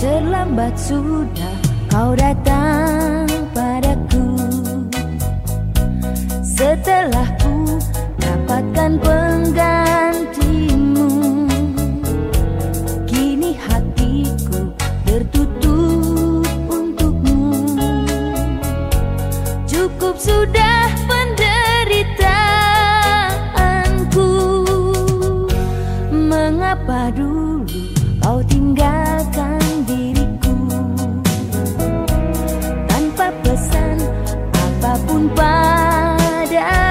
Terlambat sudah kau datang padaku. Setelah dapatkan penggantimu. Kini hatiku tertutup untukmu. Cukup sudah penderitaanku. Mengapa dulu kau tinggalkan diriku? Tanpa pesan apa pun padaku